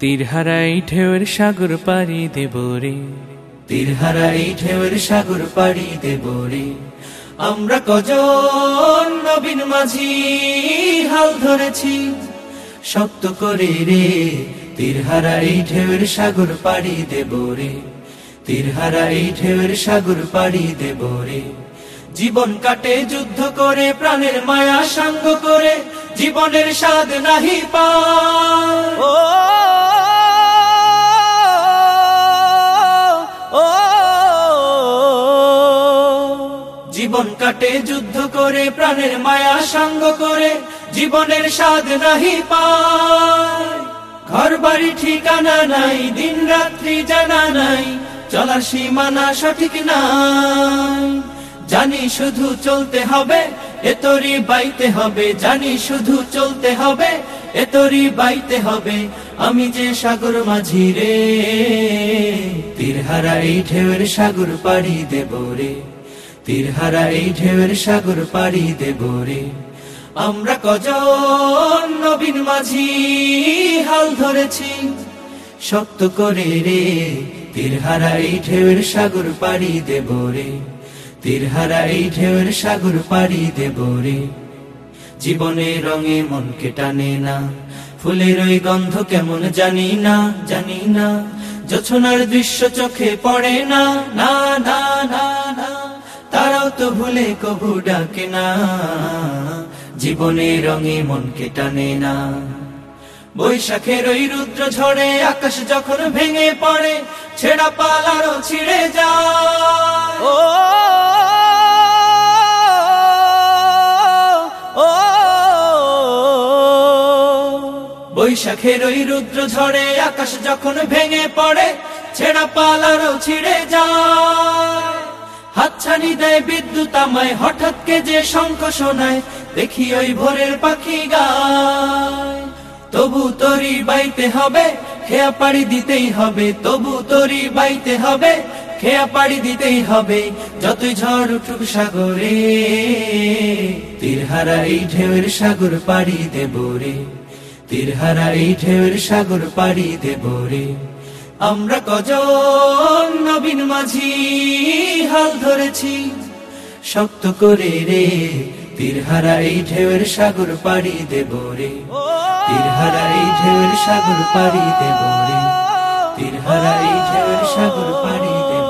তীরহারাই ঢেউয়ের সাগর পাড়ি দেব রে। তীরহারাই ঢেউয়ের সাগর পাড়ি দেব রে। আমরা কজন নবীন মাঝি হাল ধরেছি, শক্ত করে রে। তীরহারাই ঢেউয়ের সাগর পাড়ি দেব রে। তীরহারাই ঢেউয়ের সাগর পাড়ি দেব রে। জীবন কাটে, যুদ্ধ করে, প্রাণের মায়া সাঙ্গ করে, জীবনের স্বাদ নাহি পায়। জীবন কাটে, যুদ্ধ করে, প্রাণের মায়া সাঙ্গ করে, জীবনের স্বাদ নাহি পায়। ঘর বাড়ি ঠিকানা নাই দিন রাত্রি জানা নাই, চলার সীমানা সঠিক নাই। জানি শুধু চলতে হবে, এতরি বাইতে হবে, জানি শুধু চলতে হবে, এতরি বাইতে হবে, আমি যে সাগর মাঝি রে তীরহারা এই ঢেউয়ের সাগর পাড়ি দেব রে। তীরহারা এই ঢেউয়ের সাগর পাড়ি দেব রে। আমরা কজন নবীন মাঝি হাল ধরেছি শক্ত করে রে। তীরহারা এই ঢেউয়ের সাগর পাড়ি দেব রে। তীরহারা এই ঢেউয়ের সাগর পাড়ি দেব রে। জীবনে রঙে মনকে টানে না, ফুলের ওই গন্ধ কেমন জানি না জানি না। যছনার দৃশ্য চোখে পড়ে না না না না না। তারাও তো ভুলে কবু ডাকে না। জীবনে রঙে মনকে টানে না। বৈশাখের ওই রুদ্র ঝড়ে আকাশ যখন ভেঙে পড়ে ছেড়া পালারও ছিঁড়ে যায়। ও বৈশাখের ওই রুদ্র ঝড়ে আকাশ যখন ভেঙে পড়ে ছেড়া পালারও ছিঁড়ে যায়। হাতছানি দেয় বিদ্যুৎ আমায়, হঠাৎ কে যে শঙ্খ শোনায়, দেখি ওই ভোরের পাখি গায়। তবু তরি বাইতে হবে, খেয়া পাড়ি দিতেই হবে, তবু তরি বাইতে হবে, খেয়া পাড়ি দিতেই হবে, যতই ঝড় উঠুক সাগরে, তীরহারা এই ঢেউয়ের সাগর পাড়ি দেব রে, তীরহারা এই ঢেউয়ের সাগর পাড়ি দেব রে। আমরা কজন নবীন মাঝি হাল ধরেছি, শক্ত করে রে, তীরহারা এই ঢেউয়ের সাগর পাড়ি দেব রে। তীরহারা এই ঢেউয়ের সাগর পাড়ি দেব রে। তীরহারা এই ঢেউয়ের সাগর পাড়ি দেব